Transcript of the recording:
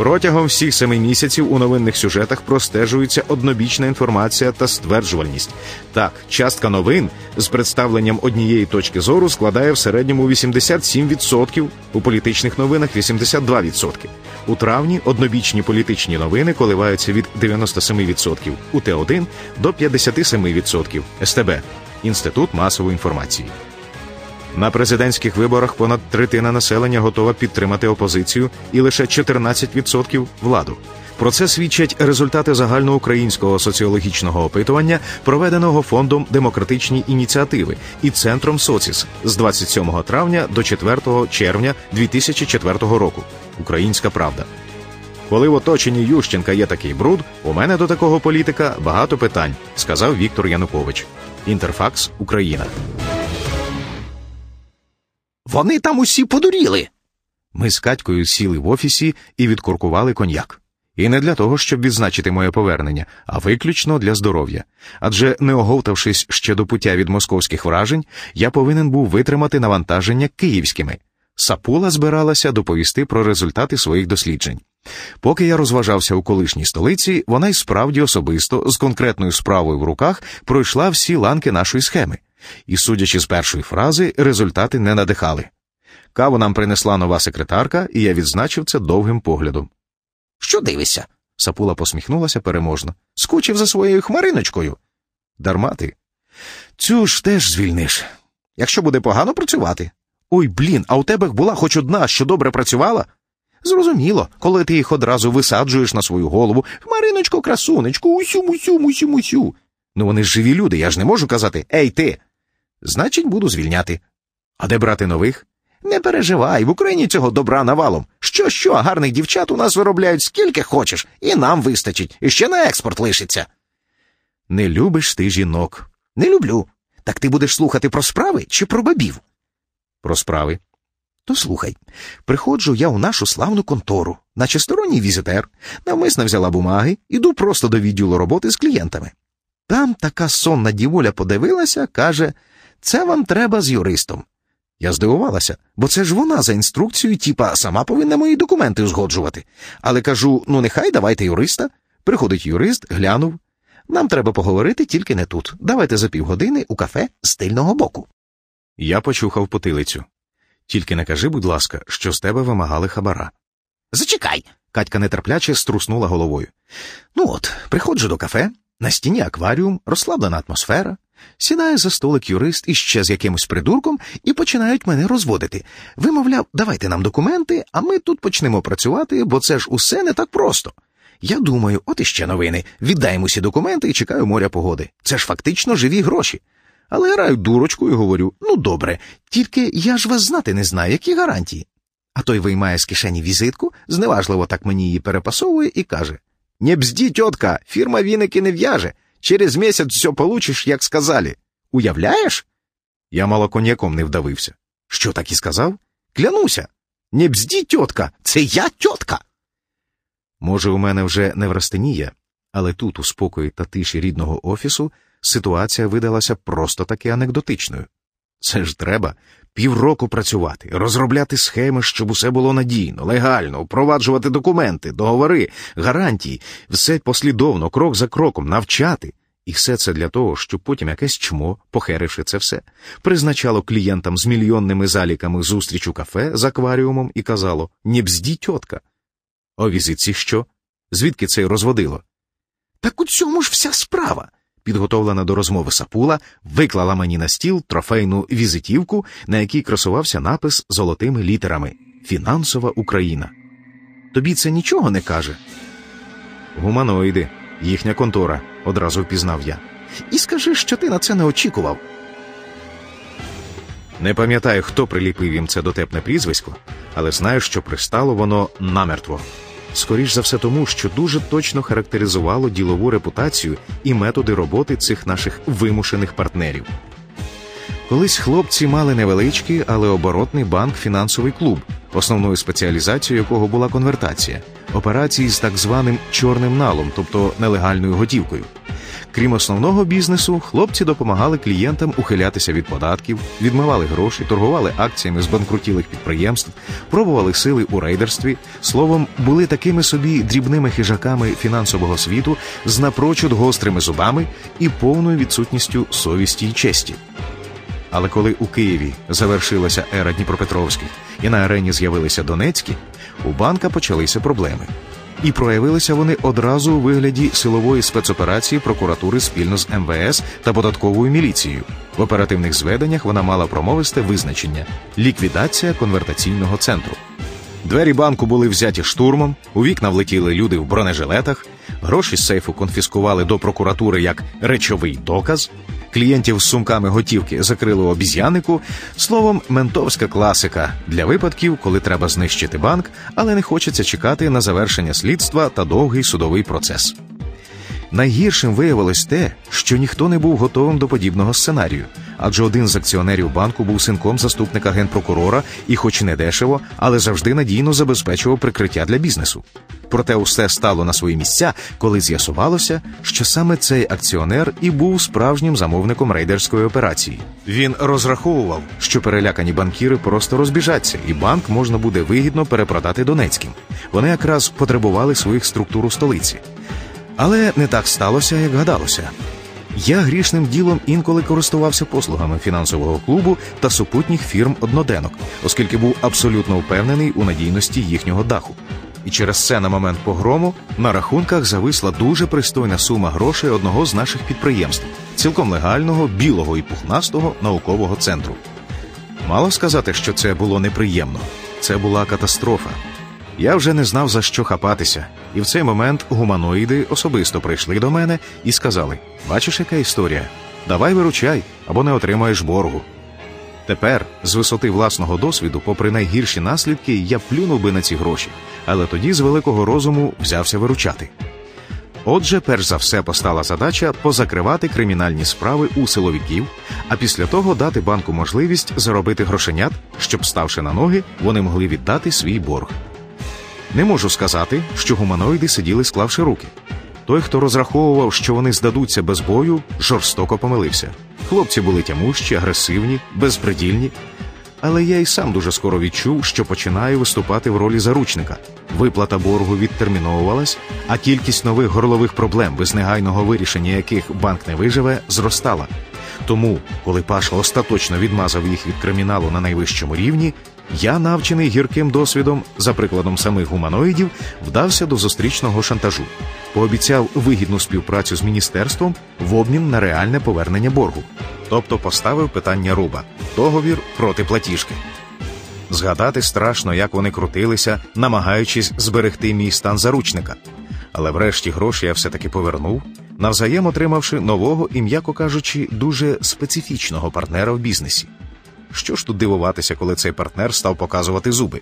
Протягом всіх семи місяців у новинних сюжетах простежується однобічна інформація та стверджувальність. Так, частка новин з представленням однієї точки зору складає в середньому 87%, у політичних новинах 82%. У травні однобічні політичні новини коливаються від 97% у Т1 до 57% СТБ Інститут масової інформації. На президентських виборах понад третина населення готова підтримати опозицію і лише 14% владу. Про це свідчать результати загальноукраїнського соціологічного опитування, проведеного фондом демократичні ініціативи і центром Соціс з 27 травня до 4 червня 2004 року. Українська правда. Коли в оточенні Ющенка є такий бруд, у мене до такого політика багато питань, сказав Віктор Янукович. Інтерфакс Україна. Вони там усі подуріли. Ми з Катькою сіли в офісі і відкуркували коньяк. І не для того, щоб відзначити моє повернення, а виключно для здоров'я. Адже, не оговтавшись ще до пуття від московських вражень, я повинен був витримати навантаження київськими. Сапула збиралася доповісти про результати своїх досліджень. Поки я розважався у колишній столиці, вона й справді особисто з конкретною справою в руках пройшла всі ланки нашої схеми. І, судячи з першої фрази, результати не надихали. Каву нам принесла нова секретарка, і я відзначив це довгим поглядом. Що дивишся? Сапула посміхнулася переможно. Скучив за своєю хмариночкою. Дарма ти. Цю ж теж звільниш. Якщо буде погано працювати. Ой, блін, а у тебе була хоч одна, що добре працювала? Зрозуміло, коли ти їх одразу висаджуєш на свою голову. Хмариночко, красунечку, усю, мусю, мусю, мусю. Ну вони ж живі люди, я ж не можу казати Ей ти. Значить, буду звільняти. А де брати нових? Не переживай, в Україні цього добра навалом. Що, що, гарних дівчат у нас виробляють скільки хочеш, і нам вистачить, і ще на експорт лишиться. Не любиш ти жінок. Не люблю. Так ти будеш слухати про справи чи про бабів? Про справи. То слухай, приходжу я у нашу славну контору, наче сторонній візитер, навмисно взяла бумаги, іду просто до відділу роботи з клієнтами. Там така сонна діволя подивилася, каже, це вам треба з юристом. Я здивувалася, бо це ж вона за інструкцією, типа сама повинна мої документи узгоджувати. Але кажу: ну нехай давайте юриста. Приходить юрист, глянув. Нам треба поговорити тільки не тут. Давайте за півгодини у кафе з тильного боку. Я почухав потилицю. Тільки не кажи, будь ласка, що з тебе вимагали хабара. Зачекай. Катька нетерпляче струснула головою. Ну от, приходжу до кафе, на стіні акваріум, розслаблена атмосфера. Сідає за столик юрист іще з якимось придурком і починають мене розводити. Вимовляв, давайте нам документи, а ми тут почнемо працювати, бо це ж усе не так просто. Я думаю, от іще новини. Віддаємо всі документи і чекаю моря погоди. Це ж фактично живі гроші. Але граю дурочку і говорю: ну добре, тільки я ж вас знати не знаю, які гарантії. А той виймає з кишені візитку, зневажливо так мені її перепасовує і каже: Не бзді, тітка, фірма віники не в'яже. Через місяць все получиш, як сказали. Уявляєш? Я мало коньяком не вдавився. Що так і сказав? Клянуся. Не бзді, тітка, це я тітка. Може, у мене вже неврастенія, але тут, у спокої та тиші рідного офісу, ситуація видалася просто таки анекдотичною. Це ж треба півроку працювати, розробляти схеми, щоб усе було надійно, легально, впроваджувати документи, договори, гарантії, все послідовно, крок за кроком, навчати. І все це для того, щоб потім якесь чмо, похеривши це все, призначало клієнтам з мільйонними заліками зустріч у кафе з акваріумом і казало «Не бзді, тьотка». О візитці що? Звідки це й розводило? Так у цьому ж вся справа підготовлена до розмови сапула, виклала мені на стіл трофейну візитівку, на якій красувався напис золотими літерами Фінансова Україна. Тобі це нічого не каже? Гуманоїди, їхня контора, одразу впізнав я. І скажи, що ти на це не очікував. Не пам'ятаю, хто приліпив їм це дотепне прізвисько, але знаю, що пристало воно намертво. Скоріш за все тому, що дуже точно характеризувало ділову репутацію і методи роботи цих наших вимушених партнерів. Колись хлопці мали невеличкий, але оборотний банк фінансовий клуб, основною спеціалізацією якого була конвертація, операції з так званим чорним налом, тобто нелегальною готівкою. Крім основного бізнесу, хлопці допомагали клієнтам ухилятися від податків, відмивали гроші, торгували акціями збанкрутілих підприємств, пробували сили у рейдерстві. Словом, були такими собі дрібними хижаками фінансового світу з напрочуд гострими зубами і повною відсутністю совісті й честі. Але коли у Києві завершилася ера Дніпропетровських і на арені з'явилися Донецькі, у банка почалися проблеми. І проявилися вони одразу у вигляді силової спецоперації прокуратури спільно з МВС та податковою міліцією. В оперативних зведеннях вона мала промовисте визначення ліквідація конвертаційного центру. Двері банку були взяті штурмом, у вікна влетіли люди в бронежилетах, гроші з сейфу конфіскували до прокуратури як речовий доказ. Клієнтів з сумками готівки закрили обіз'янику. Словом, ментовська класика для випадків, коли треба знищити банк, але не хочеться чекати на завершення слідства та довгий судовий процес. Найгіршим виявилось те, що ніхто не був готовим до подібного сценарію, адже один з акціонерів банку був синком заступника генпрокурора і, хоч не дешево, але завжди надійно забезпечував прикриття для бізнесу. Проте усе стало на свої місця, коли з'ясувалося, що саме цей акціонер і був справжнім замовником рейдерської операції. Він розраховував, що перелякані банкіри просто розбіжаться, і банк можна буде вигідно перепродати Донецьким. Вони якраз потребували своїх структур у столиці. Але не так сталося, як гадалося. Я грішним ділом інколи користувався послугами фінансового клубу та супутніх фірм одноденок, оскільки був абсолютно впевнений у надійності їхнього даху. І через це на момент погрому на рахунках зависла дуже пристойна сума грошей одного з наших підприємств, цілком легального, білого і пухнастого наукового центру. Мало сказати, що це було неприємно, це була катастрофа. Я вже не знав, за що хапатися, і в цей момент гуманоїди особисто прийшли до мене і сказали: Бачиш, яка історія? Давай виручай або не отримаєш боргу. Тепер, з висоти власного досвіду, попри найгірші наслідки, я плюнув би на ці гроші, але тоді з великого розуму взявся виручати. Отже, перш за все постала задача позакривати кримінальні справи у силовиків, а після того дати банку можливість заробити грошенят, щоб, ставши на ноги, вони могли віддати свій борг. Не можу сказати, що гуманоїди сиділи, склавши руки. Той, хто розраховував, що вони здадуться без бою, жорстоко помилився. Хлопці були тямущі, агресивні, безпредільні. Але я й сам дуже скоро відчув, що починаю виступати в ролі заручника. Виплата боргу відтерміновувалась, а кількість нових горлових проблем, без негайного вирішення яких банк не виживе, зростала. Тому, коли Паша остаточно відмазав їх від криміналу на найвищому рівні, я, навчений гірким досвідом, за прикладом самих гуманоїдів, вдався до зустрічного шантажу, пообіцяв вигідну співпрацю з міністерством в обмін на реальне повернення боргу, тобто поставив питання руба договір проти платіжки. Згадати страшно, як вони крутилися, намагаючись зберегти мій стан заручника. Але врешті гроші я все таки повернув, навзаєм отримавши нового і, м'яко кажучи, дуже специфічного партнера в бізнесі. Що ж тут дивуватися, коли цей партнер став показувати зуби?